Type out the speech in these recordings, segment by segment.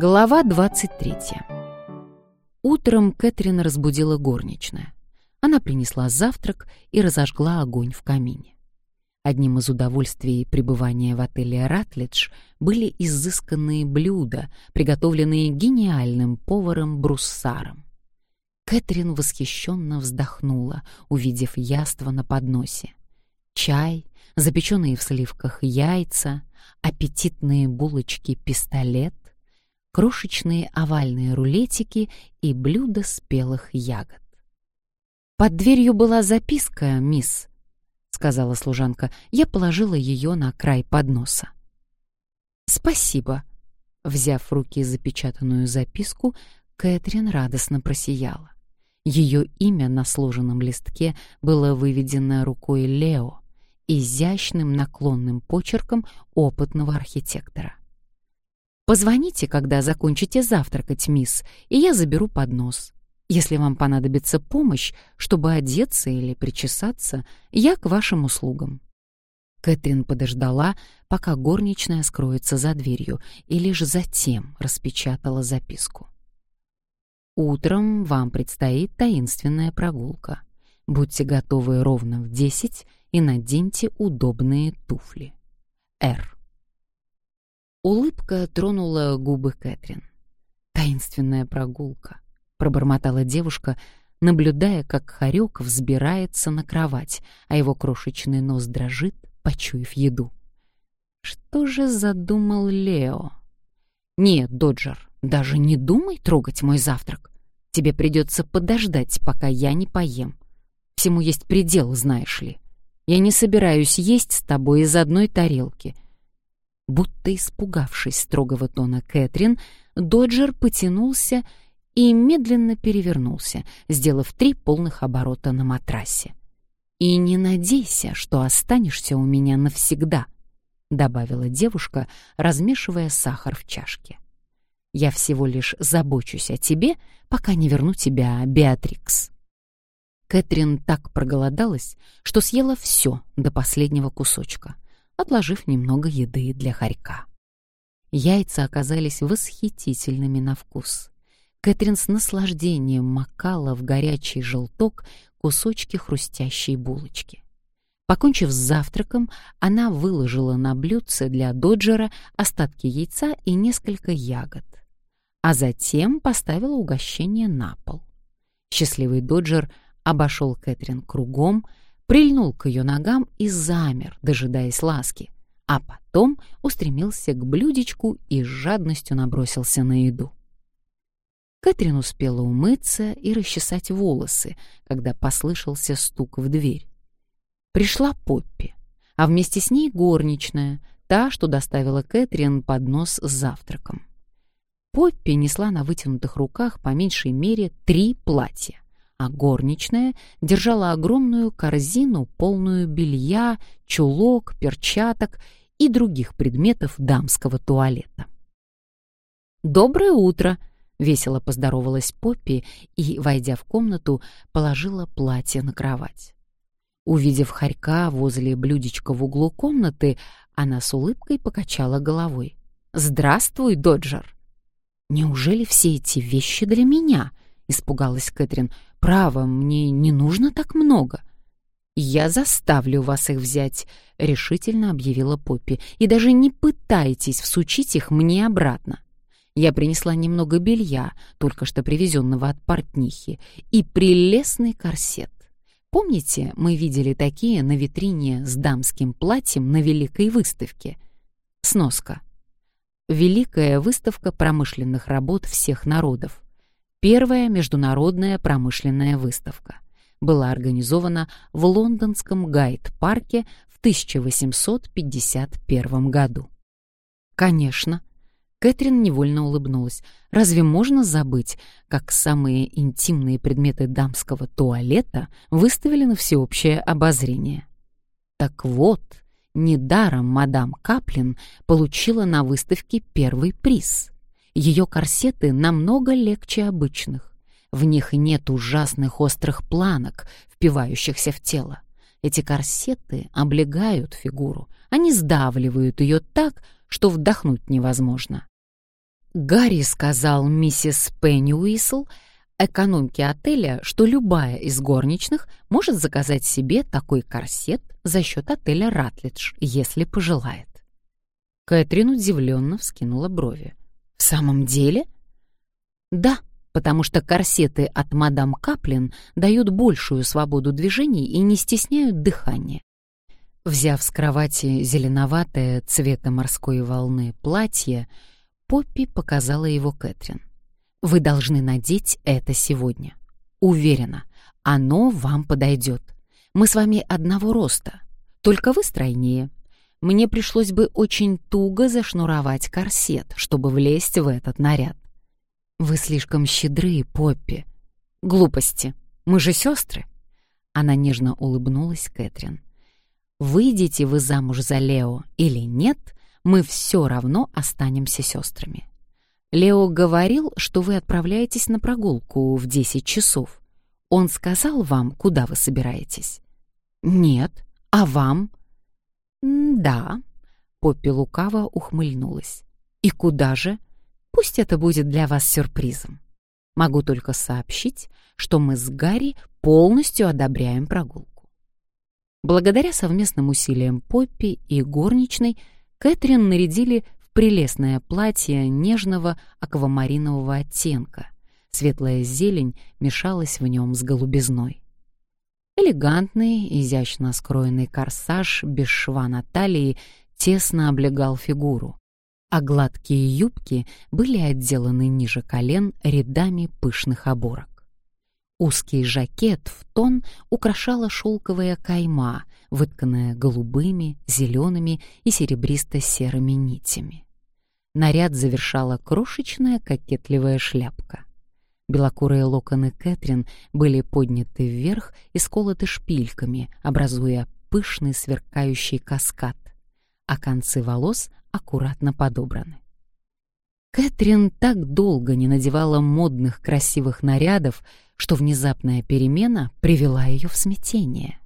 Глава 23. Утром Кэтрин разбудила горничная. Она принесла завтрак и разожгла огонь в камине. Одним из удовольствий пребывания в отеле «Ратлидж» были изысканные блюда, приготовленные гениальным поваром Бруссаром. Кэтрин восхищенно вздохнула, увидев яство на подносе. Чай, запеченные в сливках яйца, аппетитные булочки-пистолет, крошечные овальные рулетики и блюдо спелых ягод. «Под дверью была записка, мисс», — сказала служанка. Я положила ее на край подноса. «Спасибо». Взяв в руки запечатанную записку, Кэтрин радостно просияла. Ее имя на сложенном листке было выведено рукой Лео, изящным наклонным почерком опытного архитектора. Позвоните, когда закончите завтракать, мисс, и я заберу поднос. Если вам понадобится помощь, чтобы одеться или причесаться, я к вашим услугам». Кэтрин подождала, пока горничная скроется за дверью, и лишь затем распечатала записку. «Утром вам предстоит таинственная прогулка. Будьте готовы ровно в десять и наденьте удобные туфли. Р. Улыбка тронула губы Кэтрин. «Таинственная прогулка», — пробормотала девушка, наблюдая, как хорек взбирается на кровать, а его крошечный нос дрожит, почуяв еду. Что же задумал Лео? «Нет, Доджер, даже не думай трогать мой завтрак. Тебе придется подождать, пока я не поем. Всему есть предел, знаешь ли. Я не собираюсь есть с тобой из одной тарелки — Будто испугавшись строгого тона Кэтрин, Доджер потянулся и медленно перевернулся, сделав три полных оборота на матрасе. «И не надейся, что останешься у меня навсегда», — добавила девушка, размешивая сахар в чашке. «Я всего лишь забочусь о тебе, пока не верну тебя, Беатрикс». Кэтрин так проголодалась, что съела все до последнего кусочка — отложив немного еды для хорька. Яйца оказались восхитительными на вкус. Кэтрин с наслаждением макала в горячий желток кусочки хрустящей булочки. Покончив с завтраком, она выложила на блюдце для Доджера остатки яйца и несколько ягод, а затем поставила угощение на пол. Счастливый Доджер обошел Кэтрин кругом, прильнул к ее ногам и замер, дожидаясь ласки, а потом устремился к блюдечку и с жадностью набросился на еду. Кэтрин успела умыться и расчесать волосы, когда послышался стук в дверь. Пришла Поппи, а вместе с ней горничная, та, что доставила Кэтрин поднос с завтраком. Поппи несла на вытянутых руках по меньшей мере три платья а горничная держала огромную корзину, полную белья, чулок, перчаток и других предметов дамского туалета. «Доброе утро!» — весело поздоровалась Поппи и, войдя в комнату, положила платье на кровать. Увидев хорька возле блюдечка в углу комнаты, она с улыбкой покачала головой. «Здравствуй, Доджер!» «Неужели все эти вещи для меня?» — испугалась Кэтрин. «Право, мне не нужно так много». «Я заставлю вас их взять», — решительно объявила Поппи. «И даже не пытайтесь всучить их мне обратно. Я принесла немного белья, только что привезенного от портнихи, и прелестный корсет. Помните, мы видели такие на витрине с дамским платьем на Великой выставке? Сноска. Великая выставка промышленных работ всех народов. Первая международная промышленная выставка была организована в лондонском Гайд-парке в 1851 году. Конечно, Кэтрин невольно улыбнулась. Разве можно забыть, как самые интимные предметы дамского туалета выставили на всеобщее обозрение? Так вот, недаром мадам Каплин получила на выставке первый приз — ее корсеты намного легче обычных. В них нет ужасных острых планок, впивающихся в тело. Эти корсеты облегают фигуру, они сдавливают ее так, что вдохнуть невозможно. Гарри сказал миссис Пенни Уисл, экономке отеля, что любая из горничных может заказать себе такой корсет за счет отеля Ратлидж, если пожелает. Кэтрин удивленно вскинула брови. «В самом деле?» «Да, потому что корсеты от мадам Каплин дают большую свободу движений и не стесняют дыхания. Взяв с кровати зеленоватое цвета морской волны платье, Поппи показала его Кэтрин. «Вы должны надеть это сегодня. Уверена, оно вам подойдет. Мы с вами одного роста, только вы стройнее. Мне пришлось бы очень туго зашнуровать корсет, чтобы влезть в этот наряд. Вы слишком щедры, Поппи. Глупости. Мы же сестры. Она нежно улыбнулась Кэтрин. Выйдете вы замуж за Лео или нет, мы все равно останемся сестрами. Лео говорил, что вы отправляетесь на прогулку в 10 часов. Он сказал вам, куда вы собираетесь? Нет. А вам? Да. Поппи лукаво ухмыльнулась. И куда же? Пусть это будет для вас сюрпризом. Могу только сообщить, что мы с Гарри полностью одобряем прогулку. Благодаря совместным усилиям Поппи и горничной Кэтрин нарядили в прелестное платье нежного аквамаринового оттенка. Светлая зелень мешалась в нем с голубизной. Элегантный, изящно скроенный корсаж без шва на талии тесно облегал фигуру, а гладкие юбки были отделаны ниже колен рядами пышных оборок. Узкий жакет в тон украшала шелковая кайма, вытканная голубыми, зелеными и серебристо-серыми нитями. Наряд завершала крошечная кокетливая шляпка. Белокурые локоны Кэтрин были подняты вверх и сколоты шпильками, образуя пышный сверкающий каскад, а концы волос аккуратно подобраны. Кэтрин так долго не надевала модных красивых нарядов, что внезапная перемена привела ее в смятение.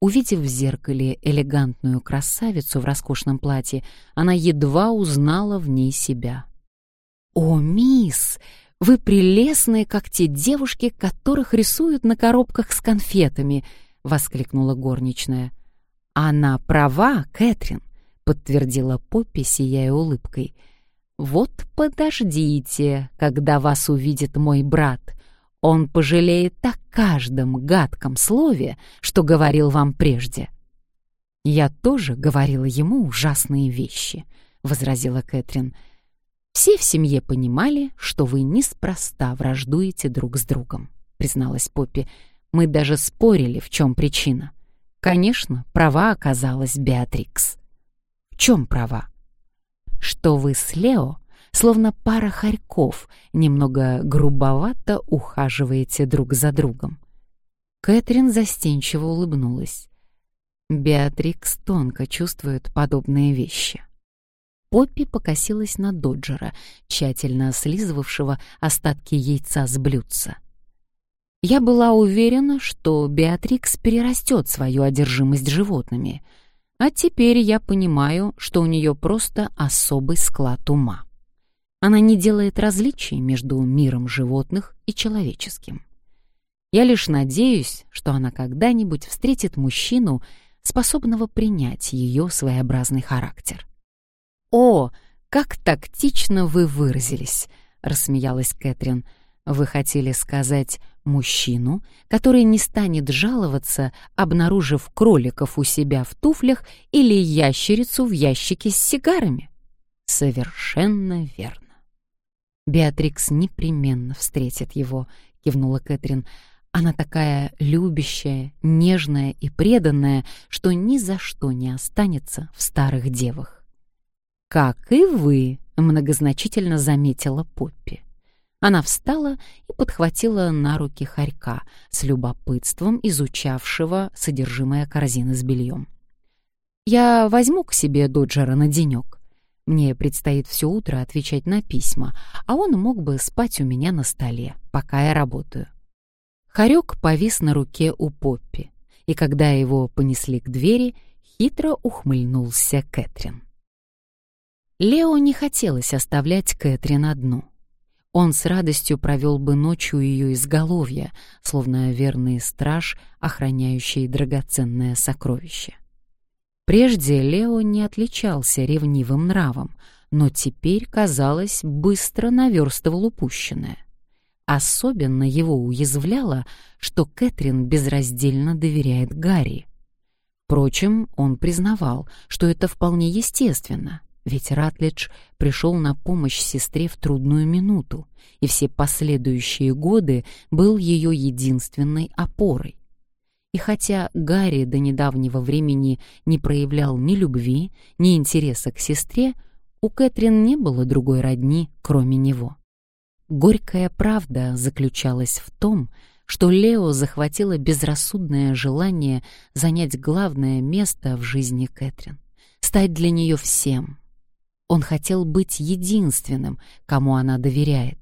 Увидев в зеркале элегантную красавицу в роскошном платье, она едва узнала в ней себя. «О, мисс, вы прелестные, как те девушки, которых рисуют на коробках с конфетами!» — воскликнула горничная. «Она права, Кэтрин подтвердила Поппи, сияя улыбкой. Вот подождите, когда вас увидит мой брат. Он пожалеет о каждом гадком слове, что говорил вам прежде. Я тоже говорила ему ужасные вещи, возразила Кэтрин. Все в семье понимали, что вы неспроста враждуете друг с другом, призналась Поппи. Мы даже спорили, в чем причина. Конечно, права оказалась Беатрикс чем права? Что вы с Лео, словно пара хорьков, немного грубовато ухаживаете друг за другом. Кэтрин застенчиво улыбнулась. Беатрикс тонко чувствует подобные вещи. Поппи покосилась на Доджера, тщательно слизывавшего остатки яйца с блюдца. Я была уверена, что Беатрикс перерастет свою одержимость животными — а теперь я понимаю, что у нее просто особый склад ума. Она не делает различий между миром животных и человеческим. Я лишь надеюсь, что она когда-нибудь встретит мужчину, способного принять ее своеобразный характер. «О, как тактично вы выразились!» — рассмеялась Кэтрин — вы хотели сказать мужчину, который не станет жаловаться, обнаружив кроликов у себя в туфлях или ящерицу в ящике с сигарами? Совершенно верно. Беатрикс непременно встретит его, кивнула Кэтрин. Она такая любящая, нежная и преданная, что ни за что не останется в старых девах. Как и вы, многозначительно заметила Поппи. Она встала и подхватила на руки хорька, с любопытством изучавшего содержимое корзины с бельем. «Я возьму к себе Доджера на денек. Мне предстоит все утро отвечать на письма, а он мог бы спать у меня на столе, пока я работаю». Хорек повис на руке у Поппи, и когда его понесли к двери, хитро ухмыльнулся Кэтрин. Лео не хотелось оставлять Кэтрин одну. Он с радостью провел бы ночью ее изголовья, словно верный страж, охраняющий драгоценное сокровище. Прежде Лео не отличался ревнивым нравом, но теперь, казалось, быстро наверстывал упущенное. Особенно его уязвляло, что Кэтрин безраздельно доверяет Гарри. Впрочем, он признавал, что это вполне естественно, ведь Ратлидж пришел на помощь сестре в трудную минуту, и все последующие годы был ее единственной опорой. И хотя Гарри до недавнего времени не проявлял ни любви, ни интереса к сестре, у Кэтрин не было другой родни, кроме него. Горькая правда заключалась в том, что Лео захватило безрассудное желание занять главное место в жизни Кэтрин, стать для нее всем. Он хотел быть единственным, кому она доверяет,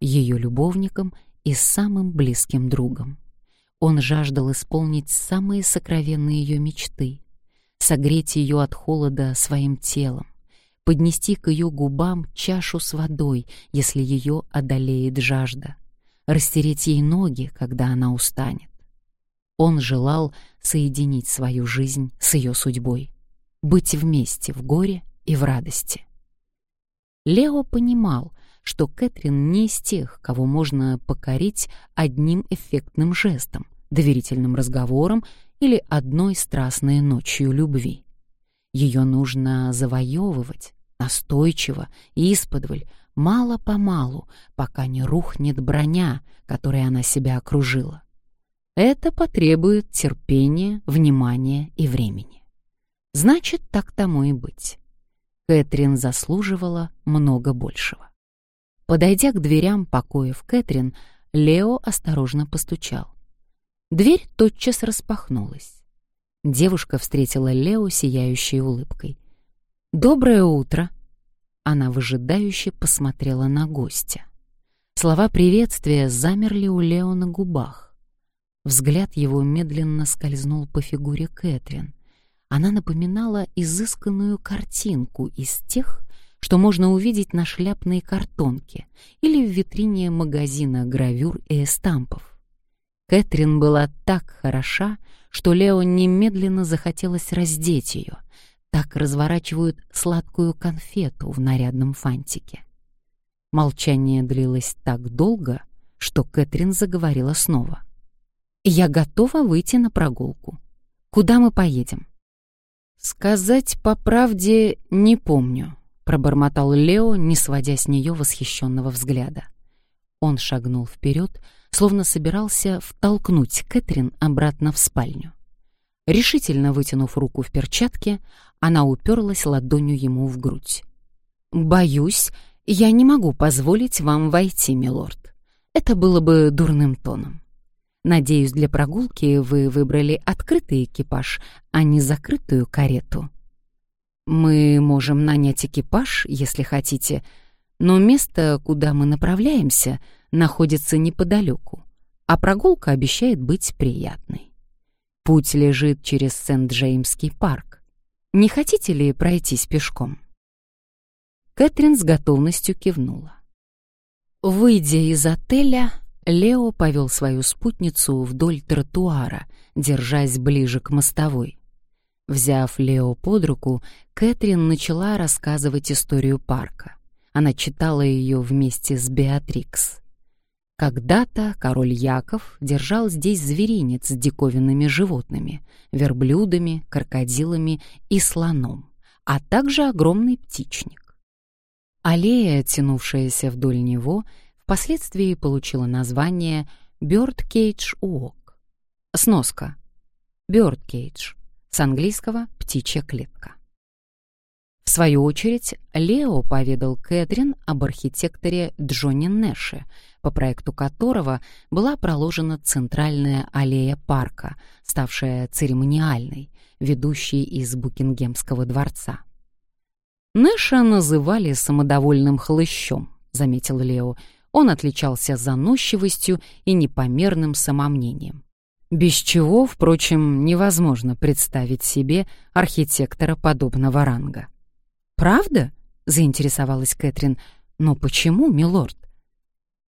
ее любовником и самым близким другом. Он жаждал исполнить самые сокровенные ее мечты, согреть ее от холода своим телом, поднести к ее губам чашу с водой, если ее одолеет жажда, растереть ей ноги, когда она устанет. Он желал соединить свою жизнь с ее судьбой, быть вместе в горе и в радости. Лео понимал, что Кэтрин не из тех, кого можно покорить одним эффектным жестом, доверительным разговором или одной страстной ночью любви. Ее нужно завоевывать, настойчиво, исподволь, мало-помалу, пока не рухнет броня, которой она себя окружила. Это потребует терпения, внимания и времени. Значит, так тому и быть. Кэтрин заслуживала много большего. Подойдя к дверям покоев Кэтрин, Лео осторожно постучал. Дверь тотчас распахнулась. Девушка встретила Лео сияющей улыбкой. «Доброе утро!» Она выжидающе посмотрела на гостя. Слова приветствия замерли у Лео на губах. Взгляд его медленно скользнул по фигуре Кэтрин. Она напоминала изысканную картинку из тех, что можно увидеть на шляпной картонке или в витрине магазина гравюр и эстампов. Кэтрин была так хороша, что Лео немедленно захотелось раздеть ее. Так разворачивают сладкую конфету в нарядном фантике. Молчание длилось так долго, что Кэтрин заговорила снова. «Я готова выйти на прогулку. Куда мы поедем?» «Сказать по правде не помню», — пробормотал Лео, не сводя с нее восхищенного взгляда. Он шагнул вперед, словно собирался втолкнуть Кэтрин обратно в спальню. Решительно вытянув руку в перчатке, она уперлась ладонью ему в грудь. «Боюсь, я не могу позволить вам войти, милорд. Это было бы дурным тоном. Надеюсь, для прогулки вы выбрали открытый экипаж, а не закрытую карету. Мы можем нанять экипаж, если хотите, но место, куда мы направляемся, находится неподалеку, а прогулка обещает быть приятной. Путь лежит через Сент-Джеймский парк. Не хотите ли пройтись пешком? Кэтрин с готовностью кивнула. Выйдя из отеля, Лео повел свою спутницу вдоль тротуара, держась ближе к мостовой. Взяв Лео под руку, Кэтрин начала рассказывать историю парка. Она читала ее вместе с Беатрикс. Когда-то король Яков держал здесь зверинец с диковинными животными, верблюдами, крокодилами и слоном, а также огромный птичник. Аллея, тянувшаяся вдоль него, впоследствии получила название Birdcage Walk. Сноска. Birdcage. С английского «птичья клетка». В свою очередь, Лео поведал Кэтрин об архитекторе Джоне Нэше, по проекту которого была проложена центральная аллея парка, ставшая церемониальной, ведущей из Букингемского дворца. «Нэша называли самодовольным хлыщом», — заметил Лео. Он отличался заносчивостью и непомерным самомнением. Без чего, впрочем, невозможно представить себе архитектора подобного ранга. «Правда?» — заинтересовалась Кэтрин. «Но почему, милорд?»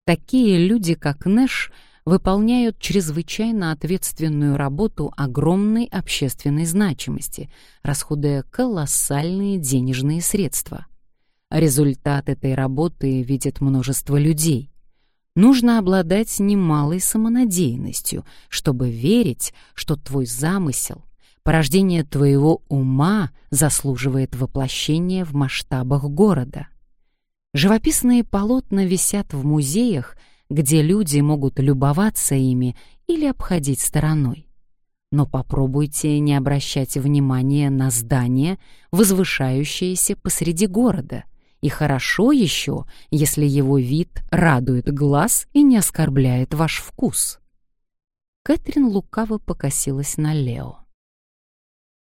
Такие люди, как Нэш, выполняют чрезвычайно ответственную работу огромной общественной значимости, расходуя колоссальные денежные средства. Результат этой работы видит множество людей. Нужно обладать немалой самонадеянностью, чтобы верить, что твой замысел, порождение твоего ума заслуживает воплощения в масштабах города. Живописные полотна висят в музеях, где люди могут любоваться ими или обходить стороной. Но попробуйте не обращать внимания на здание, возвышающееся посреди города. И хорошо еще, если его вид радует глаз и не оскорбляет ваш вкус. Кэтрин лукаво покосилась на Лео.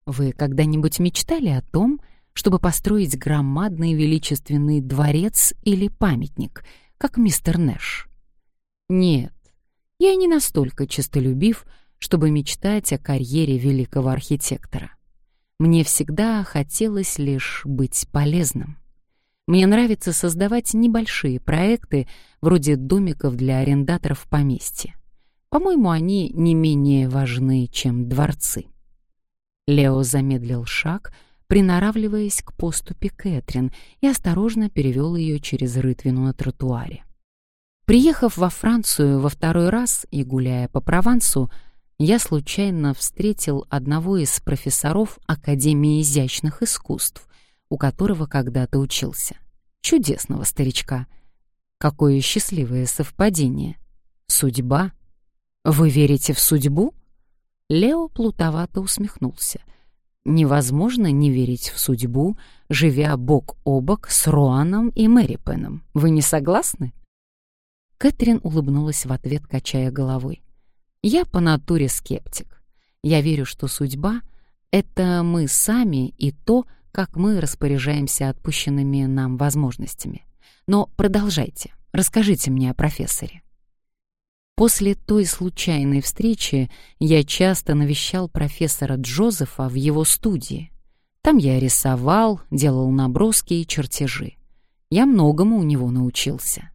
«Вы когда-нибудь мечтали о том, чтобы построить громадный величественный дворец или памятник, как мистер Нэш. Нет, я не настолько честолюбив, чтобы мечтать о карьере великого архитектора. Мне всегда хотелось лишь быть полезным. Мне нравится создавать небольшие проекты, вроде домиков для арендаторов в поместье. По-моему, они не менее важны, чем дворцы. Лео замедлил шаг — приноравливаясь к поступе Кэтрин и осторожно перевел ее через рытвину на тротуаре. Приехав во Францию во второй раз и гуляя по Провансу, я случайно встретил одного из профессоров Академии изящных искусств, у которого когда-то учился. Чудесного старичка. Какое счастливое совпадение. Судьба. Вы верите в судьбу? Лео плутовато усмехнулся — Невозможно не верить в судьбу, живя бок о бок с Руаном и Мэри Пеном. Вы не согласны?» Кэтрин улыбнулась в ответ, качая головой. «Я по натуре скептик. Я верю, что судьба — это мы сами и то, как мы распоряжаемся отпущенными нам возможностями. Но продолжайте, расскажите мне о профессоре». После той случайной встречи я часто навещал профессора Джозефа в его студии. Там я рисовал, делал наброски и чертежи. Я многому у него научился.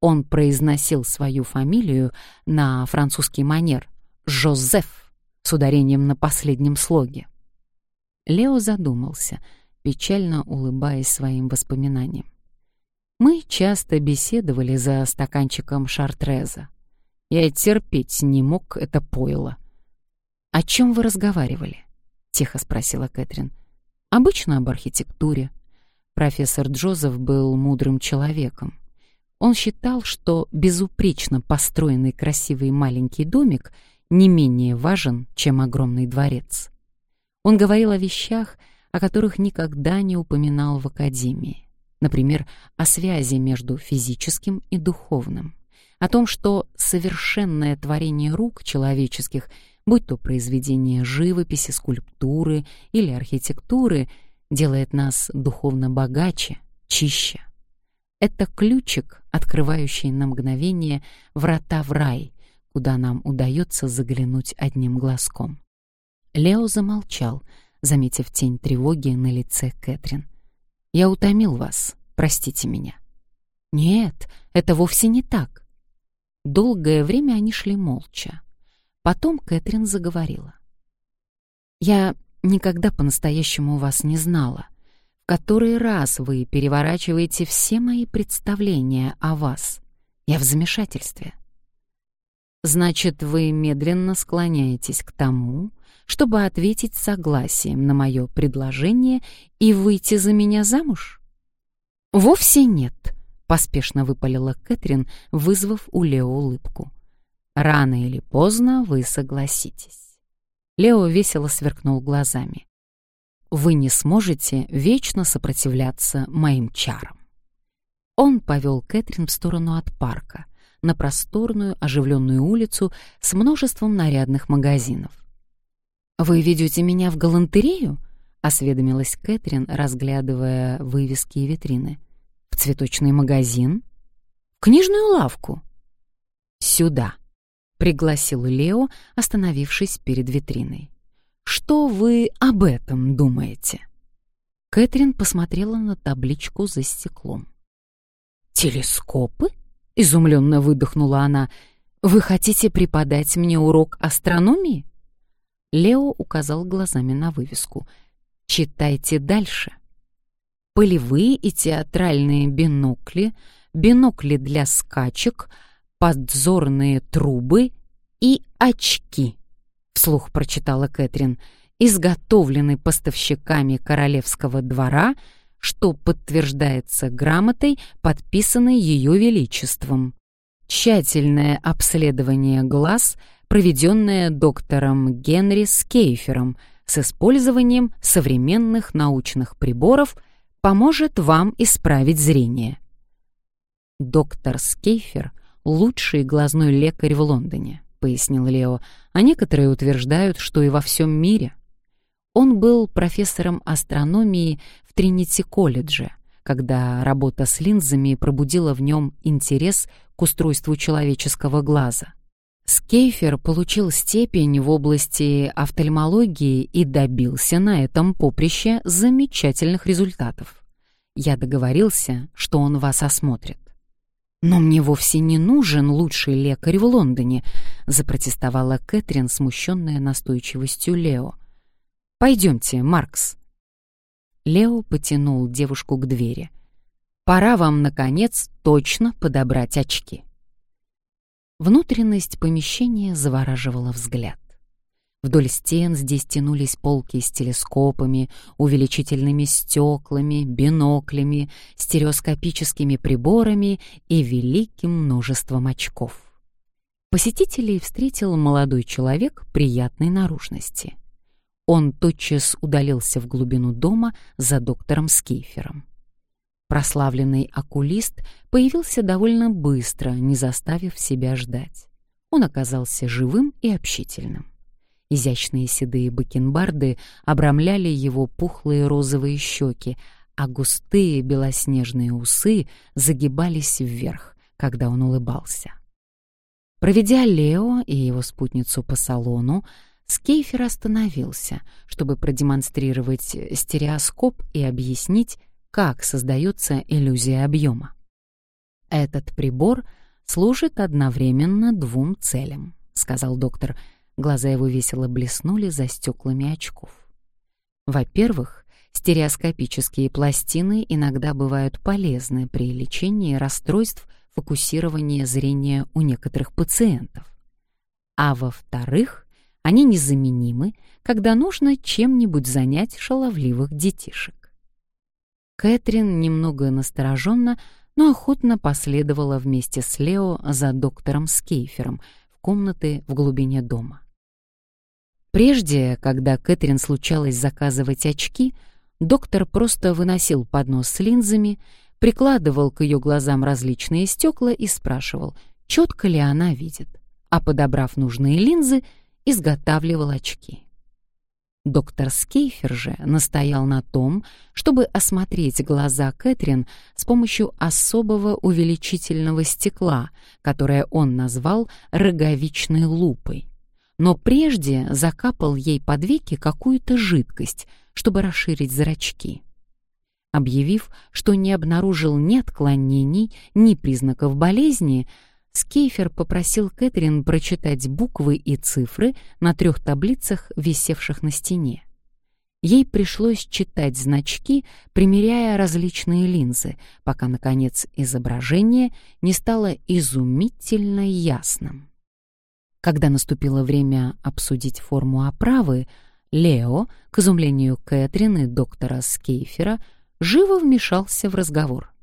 Он произносил свою фамилию на французский манер «Жозеф» с ударением на последнем слоге. Лео задумался, печально улыбаясь своим воспоминаниям. Мы часто беседовали за стаканчиком шартреза. Я терпеть не мог это пойло. «О чем вы разговаривали?» — тихо спросила Кэтрин. «Обычно об архитектуре. Профессор Джозеф был мудрым человеком. Он считал, что безупречно построенный красивый маленький домик не менее важен, чем огромный дворец. Он говорил о вещах, о которых никогда не упоминал в академии. Например, о связи между физическим и духовным о том, что совершенное творение рук человеческих, будь то произведение живописи, скульптуры или архитектуры, делает нас духовно богаче, чище. Это ключик, открывающий на мгновение врата в рай, куда нам удается заглянуть одним глазком. Лео замолчал, заметив тень тревоги на лице Кэтрин. «Я утомил вас, простите меня». «Нет, это вовсе не так. Долгое время они шли молча. Потом Кэтрин заговорила. «Я никогда по-настоящему вас не знала. В который раз вы переворачиваете все мои представления о вас. Я в замешательстве». «Значит, вы медленно склоняетесь к тому, чтобы ответить согласием на мое предложение и выйти за меня замуж?» «Вовсе нет», — поспешно выпалила Кэтрин, вызвав у Лео улыбку. «Рано или поздно вы согласитесь». Лео весело сверкнул глазами. «Вы не сможете вечно сопротивляться моим чарам». Он повел Кэтрин в сторону от парка, на просторную оживленную улицу с множеством нарядных магазинов. «Вы ведете меня в галантерею?» — осведомилась Кэтрин, разглядывая вывески и витрины. В цветочный магазин? В книжную лавку? Сюда, пригласил Лео, остановившись перед витриной. Что вы об этом думаете? Кэтрин посмотрела на табличку за стеклом. «Телескопы?» — изумленно выдохнула она. «Вы хотите преподать мне урок астрономии?» Лео указал глазами на вывеску. «Читайте дальше». Полевые и театральные бинокли, бинокли для скачек, подзорные трубы и очки, вслух прочитала Кэтрин, изготовлены поставщиками королевского двора, что подтверждается грамотой, подписанной Ее Величеством. Тщательное обследование глаз, проведенное доктором Генри Скейфером с использованием современных научных приборов, поможет вам исправить зрение. Доктор Скейфер — лучший глазной лекарь в Лондоне, пояснил Лео, а некоторые утверждают, что и во всем мире. Он был профессором астрономии в Тринити-колледже, когда работа с линзами пробудила в нем интерес к устройству человеческого глаза. Скейфер получил степень в области офтальмологии и добился на этом поприще замечательных результатов. Я договорился, что он вас осмотрит. «Но мне вовсе не нужен лучший лекарь в Лондоне», — запротестовала Кэтрин, смущенная настойчивостью Лео. «Пойдемте, Маркс». Лео потянул девушку к двери. «Пора вам, наконец, точно подобрать очки». Внутренность помещения завораживала взгляд. Вдоль стен здесь тянулись полки с телескопами, увеличительными стеклами, биноклями, стереоскопическими приборами и великим множеством очков. Посетителей встретил молодой человек приятной наружности. Он тотчас удалился в глубину дома за доктором Скейфером. Прославленный окулист появился довольно быстро, не заставив себя ждать. Он оказался живым и общительным. Изящные седые бакенбарды обрамляли его пухлые розовые щеки, а густые белоснежные усы загибались вверх, когда он улыбался. Проведя Лео и его спутницу по салону, Скейфер остановился, чтобы продемонстрировать стереоскоп и объяснить, как создается иллюзия объема. «Этот прибор служит одновременно двум целям», — сказал доктор. Глаза его весело блеснули за стеклами очков. «Во-первых, стереоскопические пластины иногда бывают полезны при лечении расстройств фокусирования зрения у некоторых пациентов. А во-вторых, они незаменимы, когда нужно чем-нибудь занять шаловливых детишек. Кэтрин немного настороженно, но охотно последовала вместе с Лео за доктором Скейфером в комнаты в глубине дома. Прежде, когда Кэтрин случалось заказывать очки, доктор просто выносил поднос с линзами, прикладывал к ее глазам различные стекла и спрашивал, четко ли она видит, а, подобрав нужные линзы, изготавливал очки. Доктор Скейфер же настоял на том, чтобы осмотреть глаза Кэтрин с помощью особого увеличительного стекла, которое он назвал роговичной лупой. Но прежде закапал ей под веки какую-то жидкость, чтобы расширить зрачки. Объявив, что не обнаружил ни отклонений, ни признаков болезни, Скейфер попросил Кэтрин прочитать буквы и цифры на трех таблицах, висевших на стене. Ей пришлось читать значки, примеряя различные линзы, пока, наконец, изображение не стало изумительно ясным. Когда наступило время обсудить форму оправы, Лео, к изумлению Кэтрин и доктора Скейфера, живо вмешался в разговор.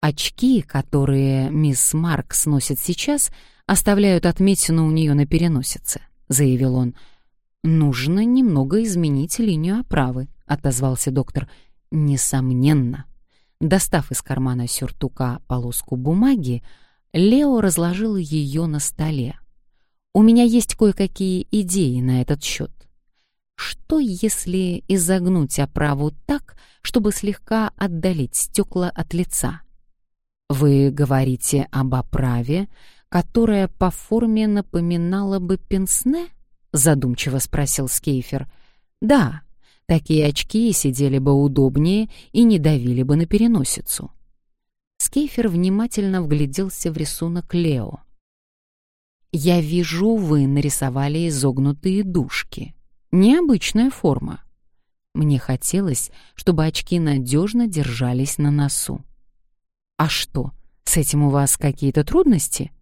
Очки, которые мисс Маркс носит сейчас, оставляют отметину у нее на переносице, заявил он. Нужно немного изменить линию оправы, отозвался доктор. Несомненно. Достав из кармана сюртука полоску бумаги, Лео разложил ее на столе. У меня есть кое-какие идеи на этот счет. Что, если изогнуть оправу так, чтобы слегка отдалить стекла от лица? Вы говорите об оправе, которая по форме напоминала бы пенсне? Задумчиво спросил Скейфер. Да, Такие очки сидели бы удобнее и не давили бы на переносицу. Скейфер внимательно вгляделся в рисунок Лео. «Я вижу, вы нарисовали изогнутые дужки. Необычная форма. Мне хотелось, чтобы очки надежно держались на носу. А что, с этим у вас какие-то трудности?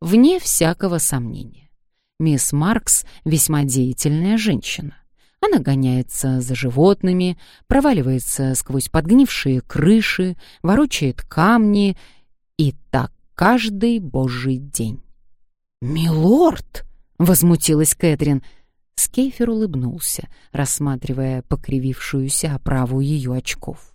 Вне всякого сомнения. Мисс Маркс весьма деятельная женщина. Она гоняется за животными, проваливается сквозь подгнившие крыши, ворочает камни, и так каждый божий день. «Милорд!» — возмутилась Кэтрин — Скейфер улыбнулся, рассматривая покривившуюся оправу ее очков.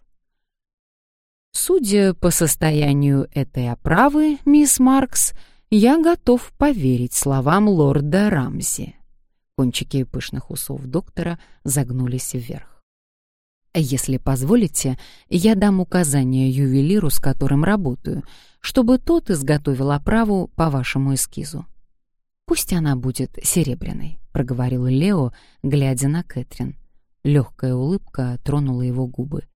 «Судя по состоянию этой оправы, мисс Маркс, я готов поверить словам лорда Рамзи». Кончики пышных усов доктора загнулись вверх. «Если позволите, я дам указание ювелиру, с которым работаю, чтобы тот изготовил оправу по вашему эскизу. Пусть она будет серебряной» проговорил Лео, глядя на Кэтрин. Легкая улыбка тронула его губы.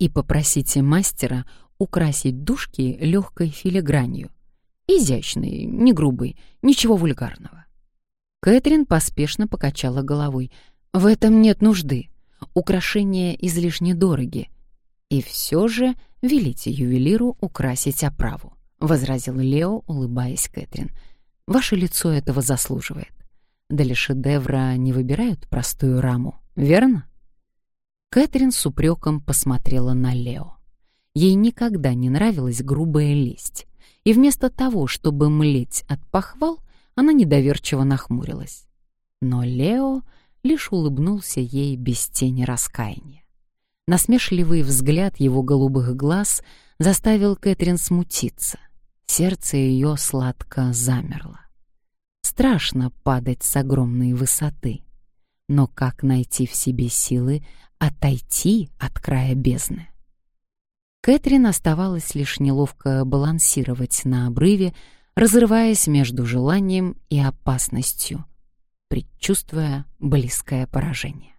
И попросите мастера украсить дужки легкой филигранью. Изящной, не грубой, ничего вульгарного. Кэтрин поспешно покачала головой. В этом нет нужды. Украшения излишне дороги. И все же велите ювелиру украсить оправу, возразил Лео, улыбаясь Кэтрин. Ваше лицо этого заслуживает. Для шедевра не выбирают простую раму, верно? Кэтрин с упреком посмотрела на Лео. Ей никогда не нравилась грубая лесть, и вместо того, чтобы млеть от похвал, она недоверчиво нахмурилась. Но Лео лишь улыбнулся ей без тени раскаяния. Насмешливый взгляд его голубых глаз заставил Кэтрин смутиться. Сердце ее сладко замерло. Страшно падать с огромной высоты. Но как найти в себе силы отойти от края бездны? Кэтрин оставалось лишь неловко балансировать на обрыве, разрываясь между желанием и опасностью, предчувствуя близкое поражение.